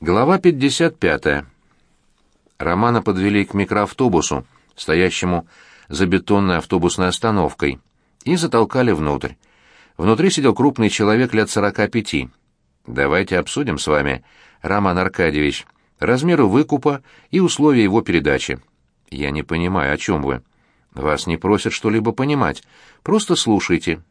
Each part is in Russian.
Глава 55. Романа подвели к микроавтобусу, стоящему за бетонной автобусной остановкой, и затолкали внутрь. Внутри сидел крупный человек лет сорока пяти. «Давайте обсудим с вами, Роман Аркадьевич, размеры выкупа и условия его передачи». «Я не понимаю, о чем вы?» «Вас не просят что-либо понимать. Просто слушайте».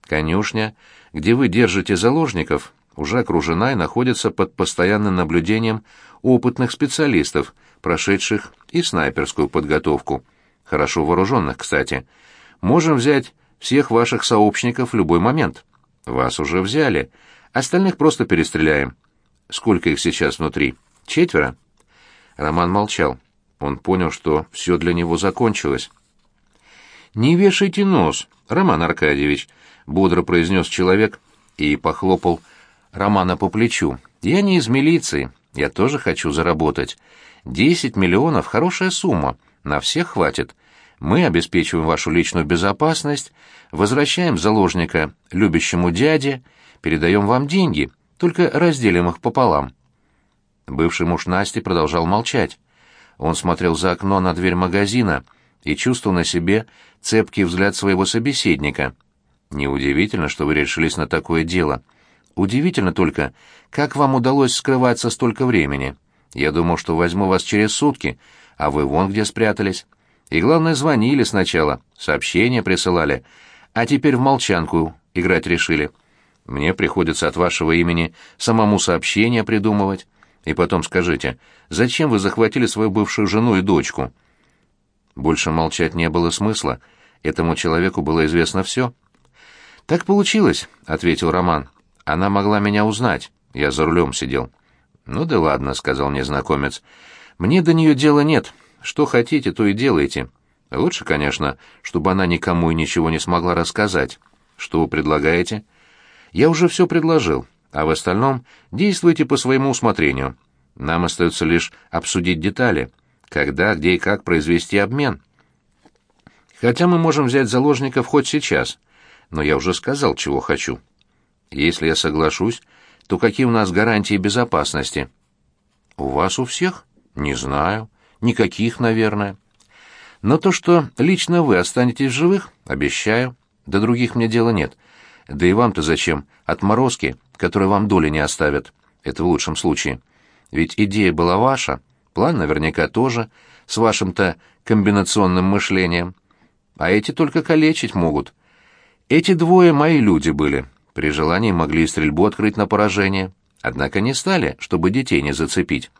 Конюшня, где вы держите заложников, уже окружена и находится под постоянным наблюдением опытных специалистов, прошедших и снайперскую подготовку. Хорошо вооруженных, кстати. Можем взять всех ваших сообщников в любой момент. Вас уже взяли. Остальных просто перестреляем. Сколько их сейчас внутри? Четверо?» Роман молчал. Он понял, что все для него закончилось. «Не вешайте нос, Роман Аркадьевич», — бодро произнес человек и похлопал Романа по плечу. «Я не из милиции, я тоже хочу заработать. Десять миллионов — хорошая сумма, на всех хватит. Мы обеспечиваем вашу личную безопасность, возвращаем заложника любящему дяде, передаем вам деньги, только разделим их пополам». Бывший муж Насти продолжал молчать. Он смотрел за окно на дверь магазина и чувствовал на себе цепкий взгляд своего собеседника. «Неудивительно, что вы решились на такое дело. Удивительно только, как вам удалось скрываться столько времени. Я думал, что возьму вас через сутки, а вы вон где спрятались. И главное, звонили сначала, сообщения присылали, а теперь в молчанку играть решили. Мне приходится от вашего имени самому сообщения придумывать. И потом скажите, зачем вы захватили свою бывшую жену и дочку?» Больше молчать не было смысла. Этому человеку было известно все. «Так получилось», — ответил Роман. «Она могла меня узнать. Я за рулем сидел». «Ну да ладно», — сказал незнакомец. «Мне до нее дела нет. Что хотите, то и делайте. Лучше, конечно, чтобы она никому и ничего не смогла рассказать. Что вы предлагаете?» «Я уже все предложил, а в остальном действуйте по своему усмотрению. Нам остается лишь обсудить детали» когда, где и как произвести обмен. Хотя мы можем взять заложников хоть сейчас, но я уже сказал, чего хочу. Если я соглашусь, то какие у нас гарантии безопасности? У вас у всех? Не знаю. Никаких, наверное. Но то, что лично вы останетесь живых, обещаю. До других мне дела нет. Да и вам-то зачем? Отморозки, которые вам доли не оставят. Это в лучшем случае. Ведь идея была ваша, План наверняка тоже, с вашим-то комбинационным мышлением. А эти только калечить могут. Эти двое мои люди были. При желании могли и стрельбу открыть на поражение. Однако не стали, чтобы детей не зацепить.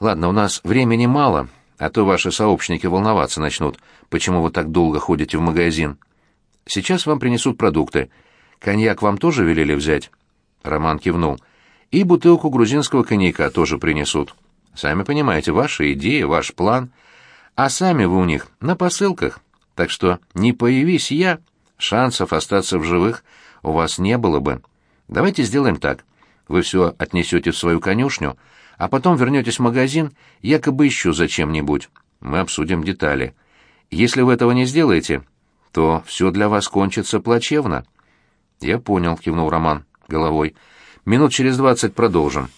Ладно, у нас времени мало, а то ваши сообщники волноваться начнут, почему вы так долго ходите в магазин. Сейчас вам принесут продукты. Коньяк вам тоже велели взять?» Роман кивнул. «И бутылку грузинского коньяка тоже принесут». Сами понимаете, ваши идеи, ваш план. А сами вы у них на посылках. Так что не появись я, шансов остаться в живых у вас не было бы. Давайте сделаем так. Вы все отнесете в свою конюшню, а потом вернетесь в магазин, якобы еще зачем-нибудь. Мы обсудим детали. Если вы этого не сделаете, то все для вас кончится плачевно. Я понял, кивнул Роман головой. Минут через двадцать продолжим.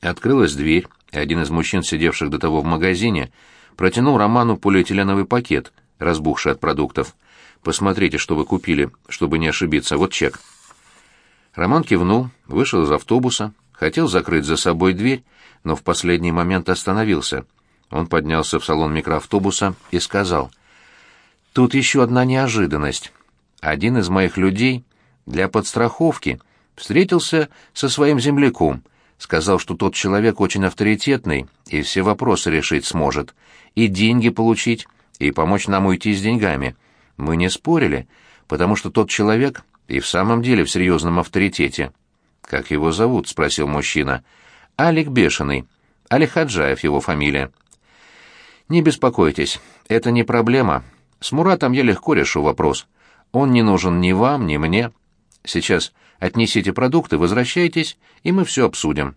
Открылась дверь, и один из мужчин, сидевших до того в магазине, протянул Роману полиэтиленовый пакет, разбухший от продуктов. «Посмотрите, что вы купили, чтобы не ошибиться. Вот чек». Роман кивнул, вышел из автобуса, хотел закрыть за собой дверь, но в последний момент остановился. Он поднялся в салон микроавтобуса и сказал, «Тут еще одна неожиданность. Один из моих людей для подстраховки встретился со своим земляком — Сказал, что тот человек очень авторитетный и все вопросы решить сможет, и деньги получить, и помочь нам уйти с деньгами. Мы не спорили, потому что тот человек и в самом деле в серьезном авторитете. «Как его зовут?» — спросил мужчина. «Алик Бешеный. Али Хаджаев его фамилия». «Не беспокойтесь, это не проблема. С Муратом я легко решу вопрос. Он не нужен ни вам, ни мне. Сейчас Отнесите продукты, возвращайтесь, и мы все обсудим.